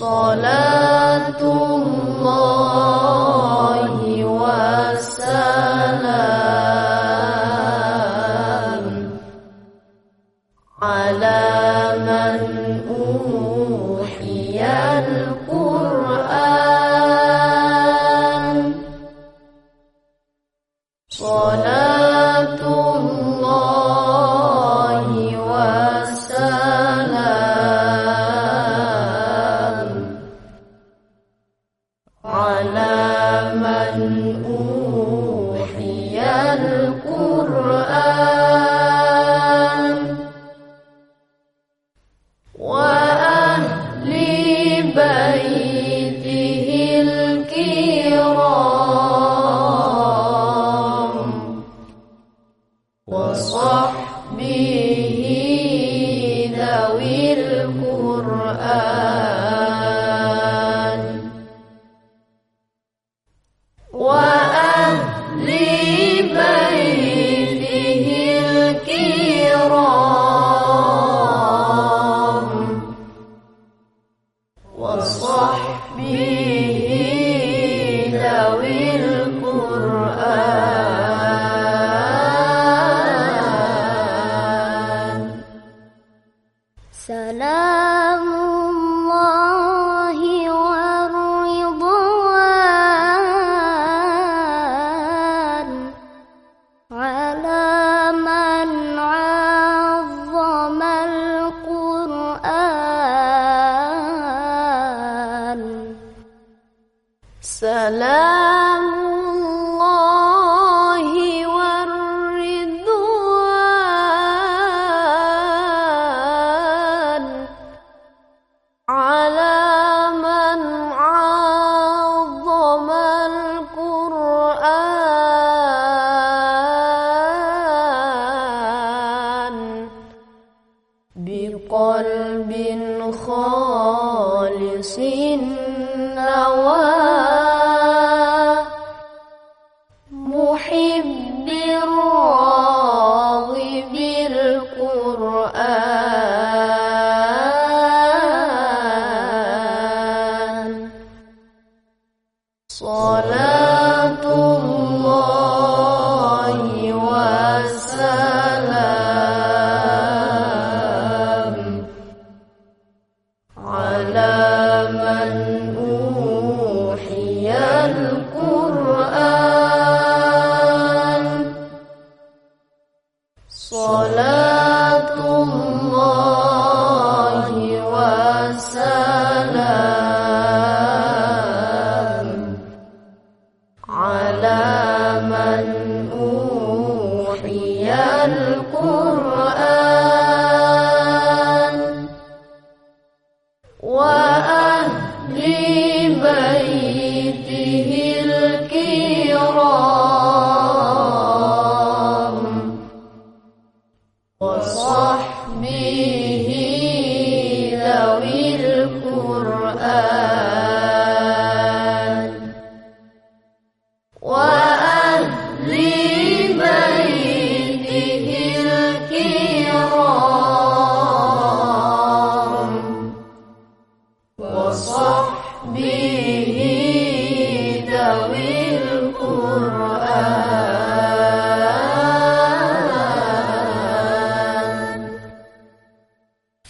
صلاة الله. بقلب خالص نواه من أوحي القرآن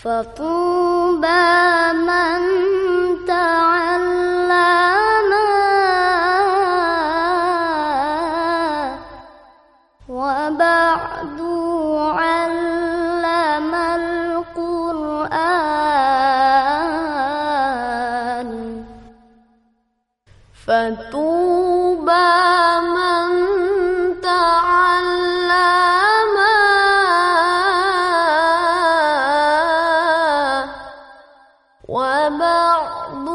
فطوبى وبعض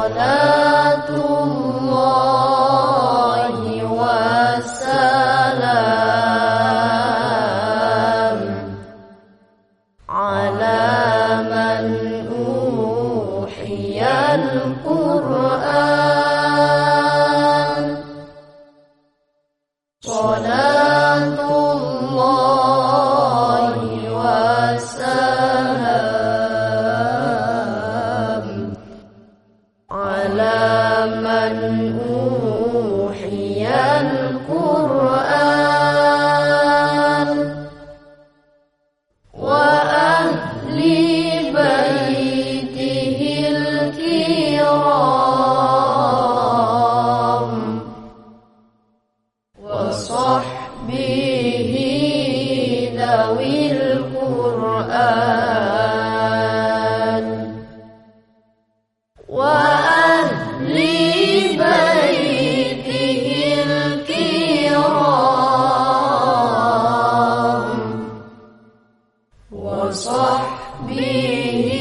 صلاة الله صحبه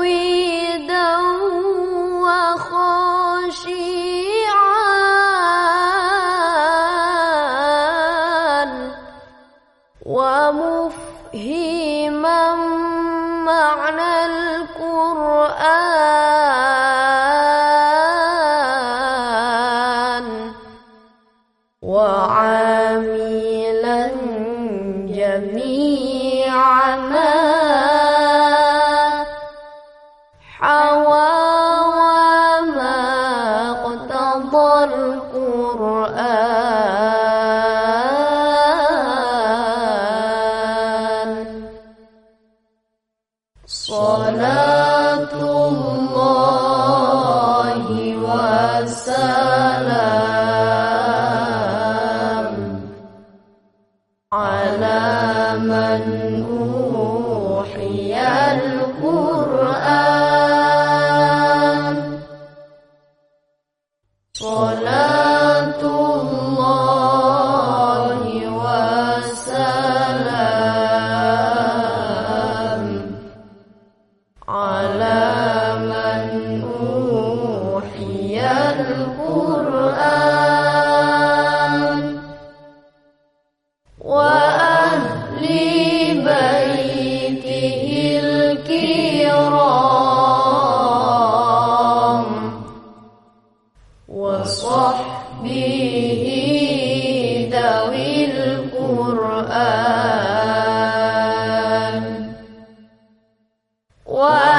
we القرآن What?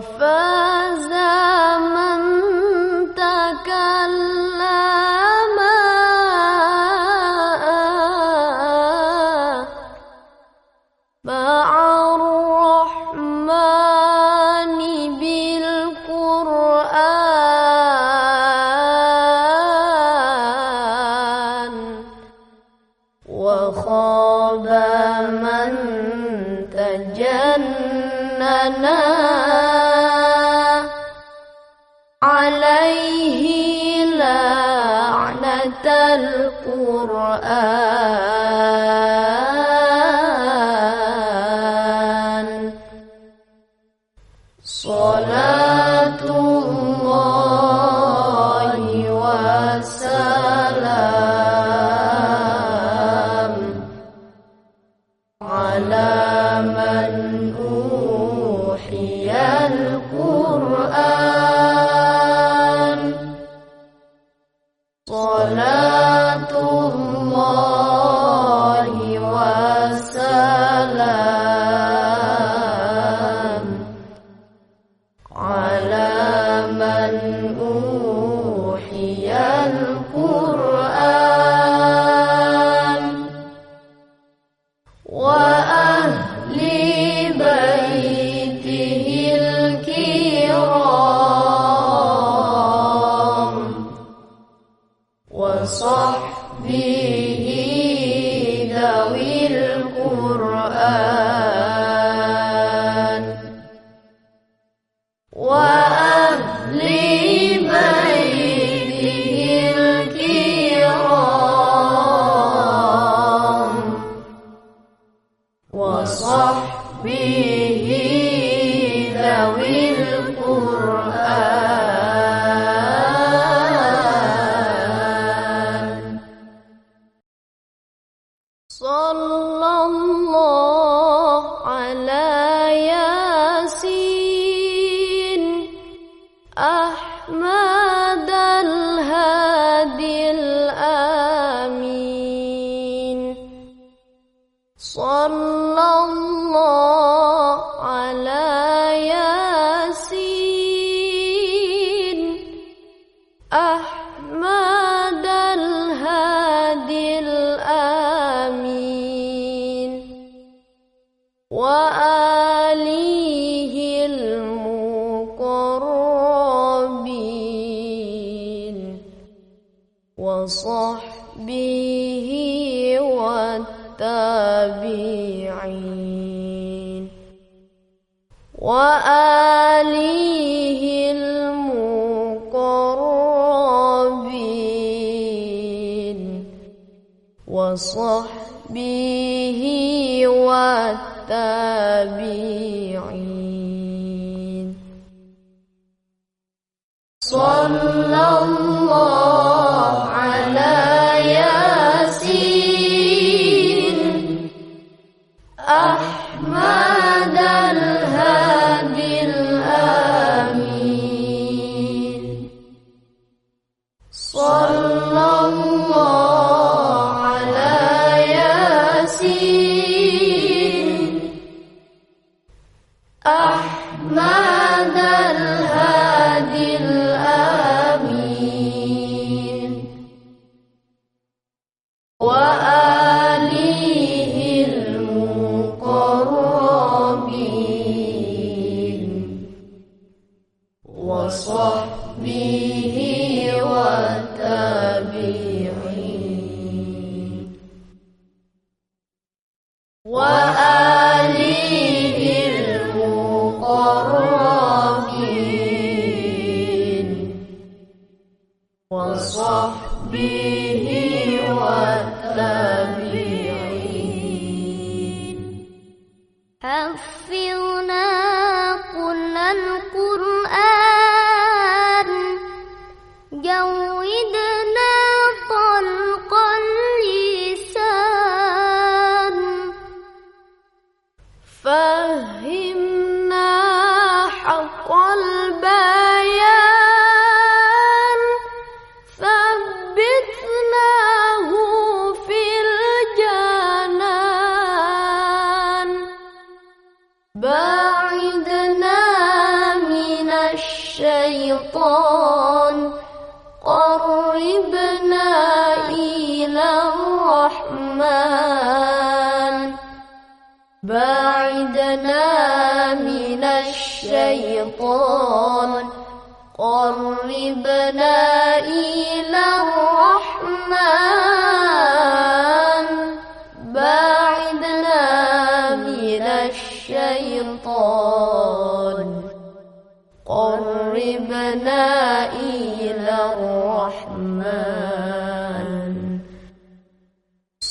وفاز من تكلم. مع الرحمن بالقرآن. وخاب من تجننا القرآن. صلاة الله وسلام على من أوحي القرآن. وصحبه sallallahu وصحبه والتابعين وآله المقربين وصحبه والتابعين صلى الله حفظنا قل القرآن. جوابا الشيطان. قربنا إلى الرحمن. بعدنا من الشيطان. قربنا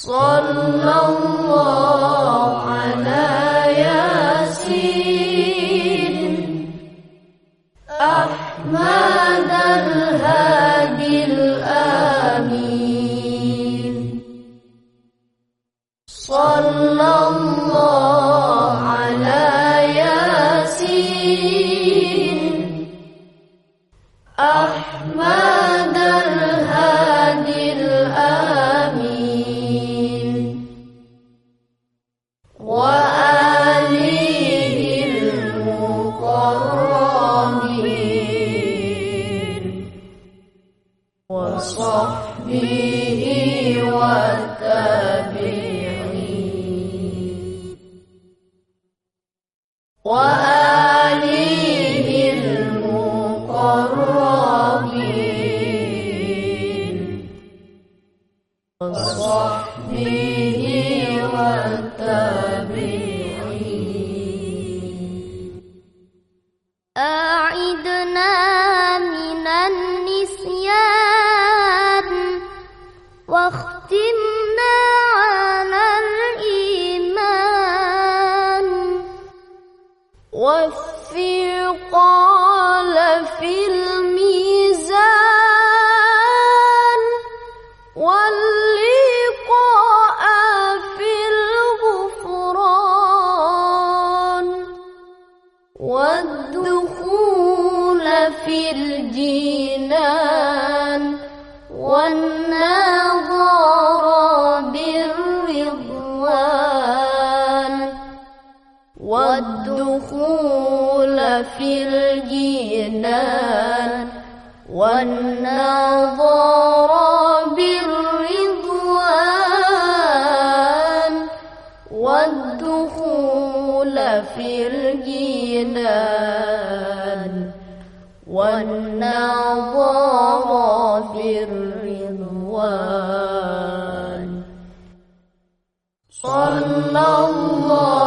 صلى الله على ياسين في الجنان والنظر بالرضوان والدخول في الجنان والنظر في الرضوان. صلى الله